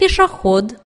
пешеход.